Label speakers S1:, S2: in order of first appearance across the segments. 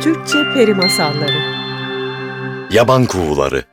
S1: Türkçe Peri Masalları
S2: Yaban kuğuları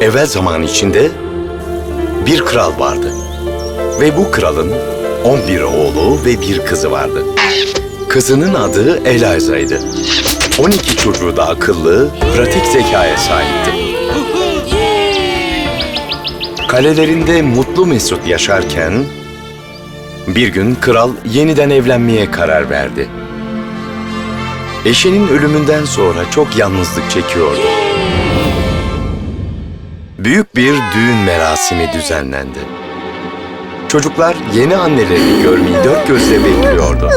S2: Evvel zaman içinde bir kral vardı. Ve bu kralın 11 oğlu ve bir kızı vardı. Kızının adı Elaza'ydı. 12 çocuğu da akıllı, pratik zekaya sahipti. Kalelerinde mutlu mesut yaşarken bir gün kral yeniden evlenmeye karar verdi. Eşinin ölümünden sonra çok yalnızlık çekiyordu. Büyük bir düğün merasimi düzenlendi. Çocuklar yeni annelerini görmeyi dört gözle bekliyordu.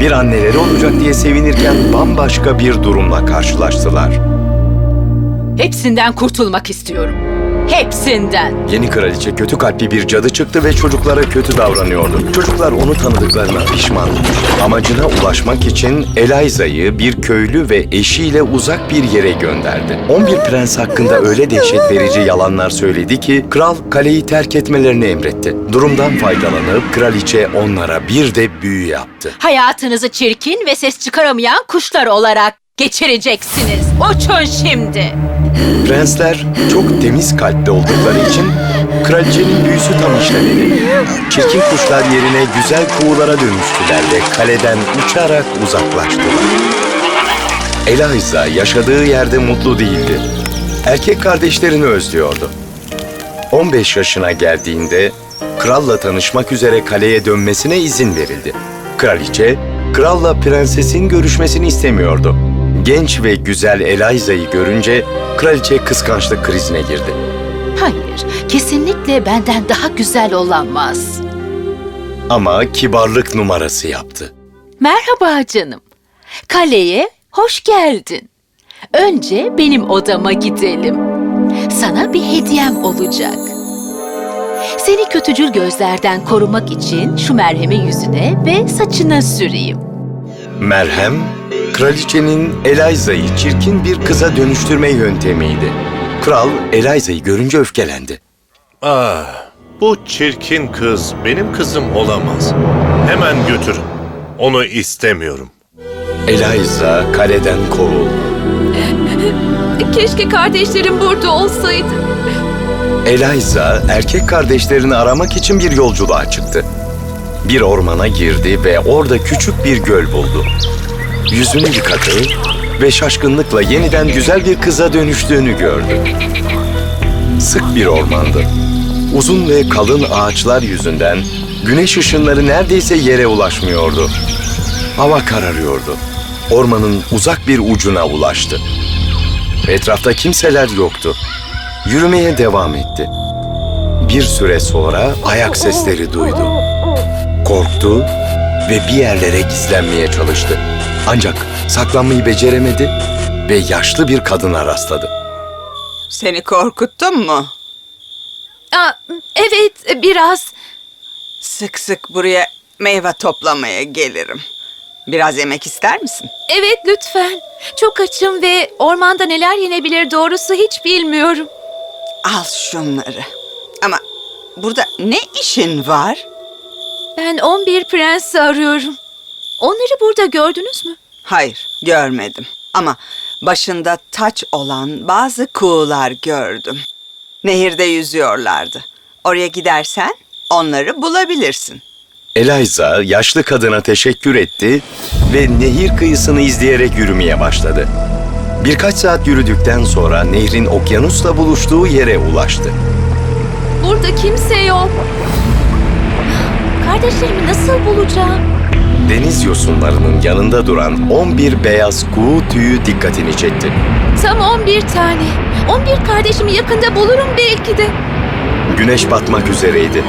S2: Bir anneleri olacak diye sevinirken bambaşka bir durumla karşılaştılar.
S3: Hepsinden kurtulmak istiyorum. Hepsinden.
S2: Yeni kraliçe kötü kalpli bir cadı çıktı ve çocuklara kötü davranıyordu. Çocuklar onu tanıdıklarına pişman. Amacına ulaşmak için Eliza'yı bir köylü ve eşiyle uzak bir yere gönderdi. 11 prens hakkında öyle dehşet verici yalanlar söyledi ki kral kaleyi terk etmelerini emretti. Durumdan faydalanıp kraliçe onlara bir de büyü yaptı.
S3: Hayatınızı çirkin ve ses çıkaramayan kuşlar olarak geçireceksiniz. Uçun şimdi.
S2: Prensler çok temiz kalpli oldukları için kraliçenin büyüsü tam işlemedi. Çirkin kuşlar yerine güzel kuğulara dönüştüler ve kaleden uçarak uzaklaştılar. Eliza yaşadığı yerde mutlu değildi. Erkek kardeşlerini özlüyordu. 15 yaşına geldiğinde kralla tanışmak üzere kaleye dönmesine izin verildi. Kraliçe, kralla prensesin görüşmesini istemiyordu. Genç ve güzel Eliza'yı görünce kraliçe kıskançlık krizine girdi.
S3: Hayır, kesinlikle benden daha güzel olamaz.
S2: Ama kibarlık numarası yaptı.
S3: Merhaba canım. Kaleye hoş geldin. Önce benim odama gidelim. Sana bir hediyem olacak. Seni kötücül gözlerden korumak için şu merhemi yüzüne ve saçına süreyim.
S2: Merhem, kraliçenin Eliza'yı çirkin bir kıza dönüştürme yöntemiydi. Kral Eliza'yı görünce öfkelendi.
S4: Ah, bu çirkin kız benim kızım olamaz. Hemen götürün. Onu istemiyorum.
S2: Eliza kaleden kovuldu.
S5: Keşke kardeşlerim burada olsaydı.
S2: Eliza erkek kardeşlerini aramak için bir yolculuğa çıktı. Bir ormana girdi ve orada küçük bir göl buldu. Yüzünü yıkadı ve şaşkınlıkla yeniden güzel bir kıza dönüştüğünü gördü. Sık bir ormandı. Uzun ve kalın ağaçlar yüzünden güneş ışınları neredeyse yere ulaşmıyordu. Hava kararıyordu. Ormanın uzak bir ucuna ulaştı. Etrafta kimseler yoktu. Yürümeye devam etti. Bir süre sonra ayak sesleri duydu. Korktu ve bir yerlere gizlenmeye çalıştı. Ancak saklanmayı beceremedi ve yaşlı bir kadına rastladı.
S6: Seni korkuttum mu?
S5: Aa, evet, biraz.
S6: Sık sık buraya meyve toplamaya gelirim. Biraz yemek ister misin?
S5: Evet, lütfen. Çok açım ve ormanda neler yenebilir doğrusu hiç bilmiyorum.
S6: Al şunları. Ama burada ne işin var?
S5: Ben 11 prensi arıyorum. Onları burada gördünüz mü?
S6: Hayır, görmedim. Ama başında taç olan bazı kuğular gördüm. Nehirde yüzüyorlardı. Oraya gidersen onları bulabilirsin.
S2: Eliza yaşlı kadına teşekkür etti ve nehir kıyısını izleyerek yürümeye başladı. Birkaç saat yürüdükten sonra nehrin okyanusla buluştuğu yere ulaştı.
S5: Burada kimse yok. Kardeşlerimi nasıl bulacağım?
S2: Deniz yosunlarının yanında duran 11 beyaz kuğu tüyü dikkatini çekti.
S5: Tam 11 tane. 11 kardeşimi yakında bulurum belki de.
S2: Güneş batmak üzereydi.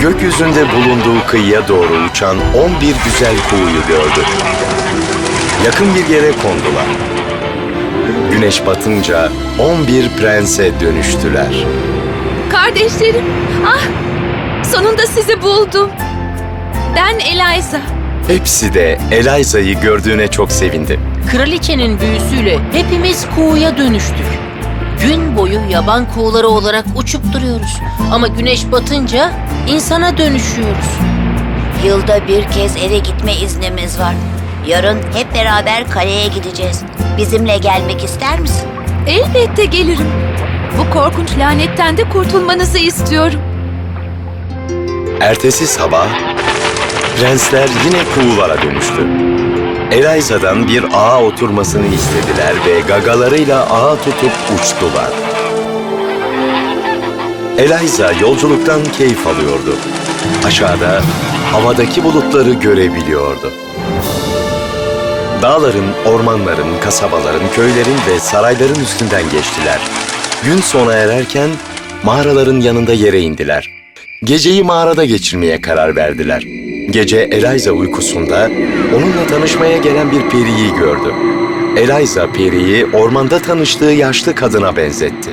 S2: Gökyüzünde bulunduğu kıyıya doğru uçan 11 güzel kuğuyu gördü. Yakın bir yere kondular. Güneş batınca 11 prense dönüştüler.
S5: Kardeşlerim. Ah! Sonunda sizi buldum. Ben Eliza.
S2: Hepsi de Eliza'yı gördüğüne çok sevindi.
S7: Kraliçenin büyüsüyle hepimiz kuğuya dönüştük. Gün boyu yaban kuğuları olarak uçup duruyoruz. Ama güneş batınca insana dönüşüyoruz.
S8: Yılda bir kez eve gitme iznimiz var. Yarın hep beraber kaleye gideceğiz. Bizimle gelmek ister misin?
S5: Elbette gelirim. Bu korkunç lanetten de kurtulmanızı istiyorum.
S2: Ertesi sabah prensler yine kuğulara dönüştü. Eliza'dan bir ağa oturmasını istediler ve gagalarıyla ağa tutup uçtular. Eliza yolculuktan keyif alıyordu. Aşağıda havadaki bulutları görebiliyordu. Dağların, ormanların, kasabaların, köylerin ve sarayların üstünden geçtiler. Gün sona ererken mağaraların yanında yere indiler. Geceyi mağarada geçirmeye karar verdiler. Gece Eliza uykusunda onunla tanışmaya gelen bir periyi gördü. Eliza periyi ormanda tanıştığı yaşlı kadına benzetti.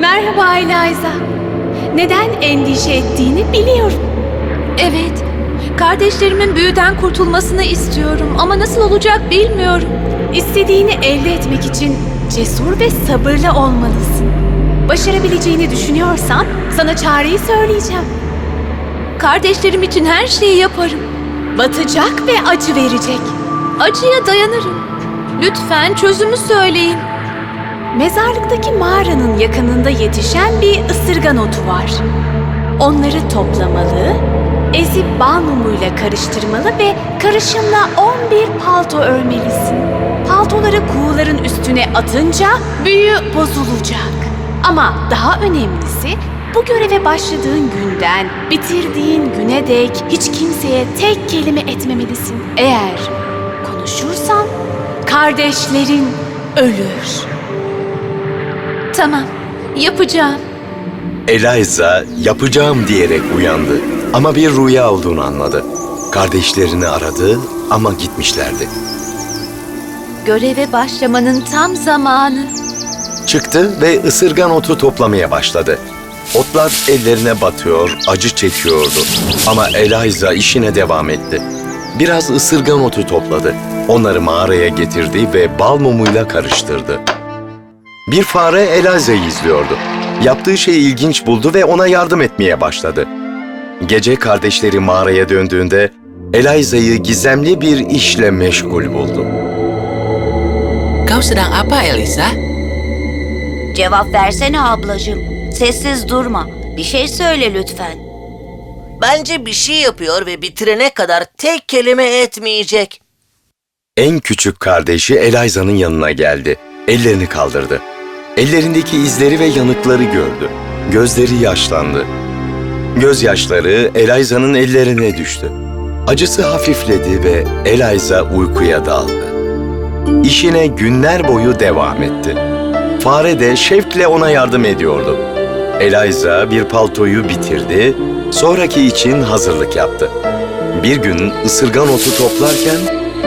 S9: Merhaba Eliza. Neden endişe ettiğini biliyorum.
S5: Evet, kardeşlerimin büyüden kurtulmasını istiyorum ama nasıl olacak bilmiyorum.
S9: İstediğini elde etmek için cesur ve sabırlı olmalısın. Başarabileceğini düşünüyorsan sana çareyi söyleyeceğim.
S5: Kardeşlerim için her şeyi yaparım.
S9: Batacak ve acı verecek.
S5: Acıya dayanırım. Lütfen çözümü söyleyin.
S9: Mezarlıktaki mağaranın yakınında yetişen bir ısırgan otu var. Onları toplamalı, ezip bal mumuyla karıştırmalı ve karışımla 11 palto örmelisin. Paltoları kuğuların üstüne atınca büyü bozulacak. Ama daha önemlisi bu göreve başladığın günden bitirdiğin güne dek hiç kimseye tek kelime etmemelisin. Eğer konuşursan kardeşlerin ölür.
S5: Tamam, yapacağım.
S2: Eliza yapacağım diyerek uyandı ama bir rüya olduğunu anladı. Kardeşlerini aradı ama gitmişlerdi.
S5: Göreve başlamanın tam zamanı.
S2: Çıktı ve ısırgan otu toplamaya başladı. Otlar ellerine batıyor, acı çekiyordu. Ama Eliza işine devam etti. Biraz ısırgan otu topladı. Onları mağaraya getirdi ve bal mumuyla karıştırdı. Bir fare Eliza'yı izliyordu. Yaptığı şeyi ilginç buldu ve ona yardım etmeye başladı. Gece kardeşleri mağaraya döndüğünde Eliza'yı gizemli bir işle meşgul buldu.
S7: Kau sedang apa, Elisa?
S8: Cevap versene ablacığım. Sessiz durma. Bir şey söyle lütfen.
S10: Bence bir şey yapıyor ve bitirene kadar tek kelime etmeyecek.
S2: En küçük kardeşi Eliza'nın yanına geldi. Ellerini kaldırdı. Ellerindeki izleri ve yanıkları gördü. Gözleri yaşlandı. Gözyaşları Eliza'nın ellerine düştü. Acısı hafifledi ve Eliza uykuya daldı. İşine günler boyu devam etti. Fare de şevkle ona yardım ediyordu. Eliza bir paltoyu bitirdi, sonraki için hazırlık yaptı. Bir gün ısırgan otu toplarken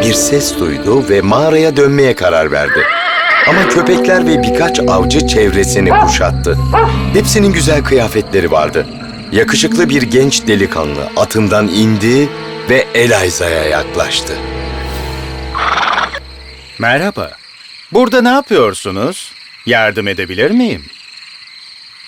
S2: bir ses duydu ve mağaraya dönmeye karar verdi. Ama köpekler ve birkaç avcı çevresini kuşattı. Hepsinin güzel kıyafetleri vardı. Yakışıklı bir genç delikanlı atından indi ve Eliza'ya yaklaştı.
S11: Merhaba. Burada ne yapıyorsunuz? Yardım edebilir miyim?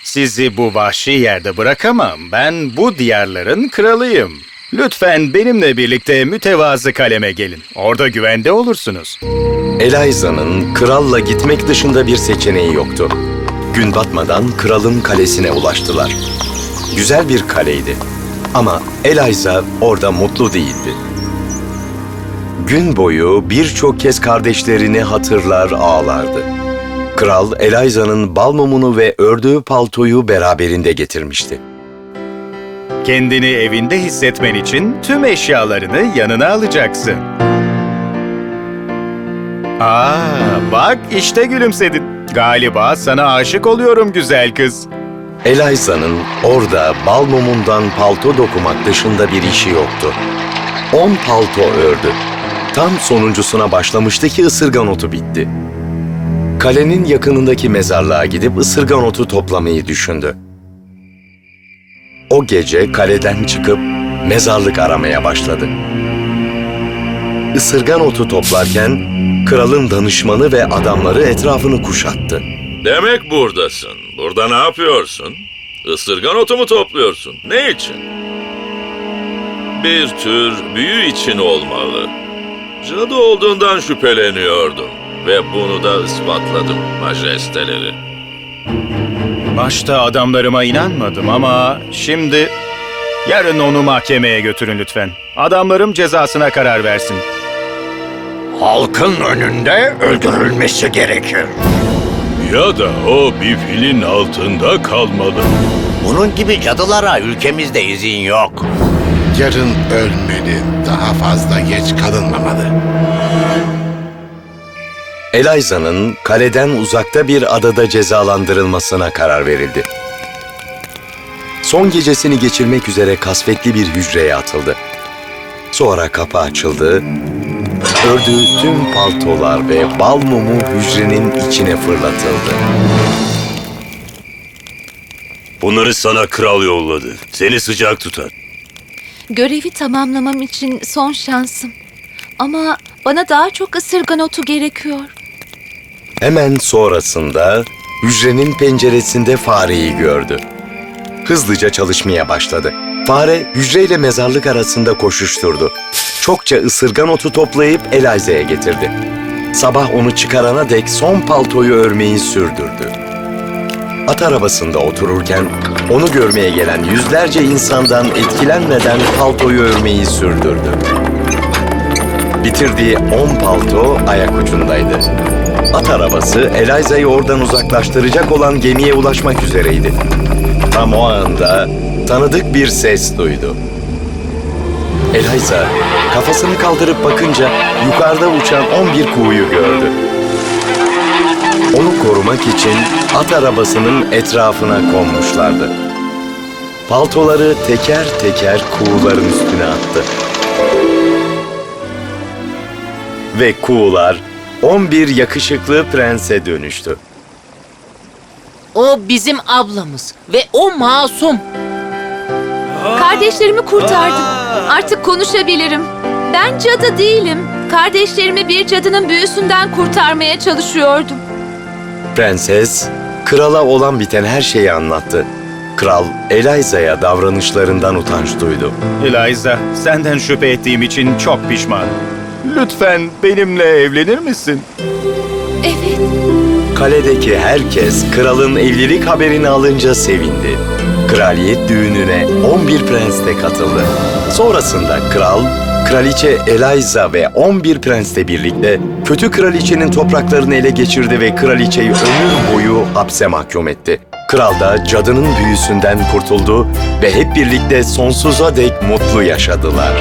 S11: Sizi bu vahşi yerde bırakamam. Ben bu diyarların kralıyım. Lütfen benimle birlikte mütevazı kaleme gelin. Orada güvende olursunuz.
S2: Eliza'nın kralla gitmek dışında bir seçeneği yoktu. Gün batmadan kralın kalesine ulaştılar. Güzel bir kaleydi. Ama Eliza orada mutlu değildi. Gün boyu birçok kez kardeşlerini hatırlar ağlardı. Kral Eliza'nın bal mumunu ve ördüğü paltoyu beraberinde getirmişti.
S11: Kendini evinde hissetmen için tüm eşyalarını yanına alacaksın. Aa, bak işte gülümsedin. Galiba sana aşık oluyorum güzel kız.
S2: Eliza'nın orada bal mumundan palto dokumak dışında bir işi yoktu. On palto ördü. Tam sonuncusuna başlamıştı ki ısırgan otu bitti. Kalenin yakınındaki mezarlığa gidip ısırgan otu toplamayı düşündü. O gece kaleden çıkıp mezarlık aramaya başladı. Isırgan otu toplarken kralın danışmanı ve adamları etrafını kuşattı.
S12: Demek buradasın. Burada ne yapıyorsun? Isırgan otu mu topluyorsun? Ne için? bir tür büyü için olmalı. Cadı olduğundan şüpheleniyordum ve bunu da ispatladım majesteleri.
S11: Başta adamlarıma inanmadım ama şimdi... Yarın onu mahkemeye götürün lütfen. Adamlarım cezasına karar versin.
S13: Halkın önünde öldürülmesi gerekir.
S14: Ya da o bir filin altında kalmalı.
S13: Bunun gibi cadılara ülkemizde izin yok.
S15: Yarın ölmeli. Daha fazla geç kalınmamalı.
S2: Eliza'nın kaleden uzakta bir adada cezalandırılmasına karar verildi. Son gecesini geçirmek üzere kasvetli bir hücreye atıldı. Sonra kapı açıldı, ördüğü tüm paltolar ve bal mumu hücrenin içine fırlatıldı.
S14: Bunları sana kral yolladı. Seni sıcak tutar.
S5: Görevi tamamlamam için son şansım. Ama bana daha çok ısırgan otu gerekiyor.
S2: Hemen sonrasında hücrenin penceresinde fareyi gördü. Hızlıca çalışmaya başladı. Fare hücreyle mezarlık arasında koşuşturdu. Çokça ısırgan otu toplayıp Eliza'ya getirdi. Sabah onu çıkarana dek son paltoyu örmeyi sürdürdü. At arabasında otururken onu görmeye gelen yüzlerce insandan etkilenmeden paltoyu örmeyi sürdürdü. Bitirdiği on palto ayak ucundaydı. At arabası Eliza'yı oradan uzaklaştıracak olan gemiye ulaşmak üzereydi. Tam o anda tanıdık bir ses duydu. Eliza kafasını kaldırıp bakınca yukarıda uçan 11 kuğuyu gördü. Onu korumak için at arabasının etrafına konmuşlardı. Paltoları teker teker kuğuların üstüne attı. Ve kuğular 11 yakışıklı prense dönüştü.
S7: O bizim ablamız ve o masum.
S5: Kardeşlerimi kurtardım. Artık konuşabilirim. Ben cadı değilim. Kardeşlerimi bir cadının büyüsünden kurtarmaya çalışıyordum.
S2: Prenses, krala olan biten her şeyi anlattı. Kral, Eliza'ya davranışlarından utanç duydu.
S11: Eliza, senden şüphe ettiğim için çok pişmanım. Lütfen benimle evlenir misin?
S5: Evet.
S2: Kaledeki herkes kralın evlilik haberini alınca sevindi. Kraliyet düğününe 11 prens de katıldı. Sonrasında kral, kraliçe Eliza ve 11 prensle birlikte kötü kraliçenin topraklarını ele geçirdi ve kraliçeyi ömür boyu hapse mahkum etti. Kral da cadının büyüsünden kurtuldu ve hep birlikte sonsuza dek mutlu yaşadılar.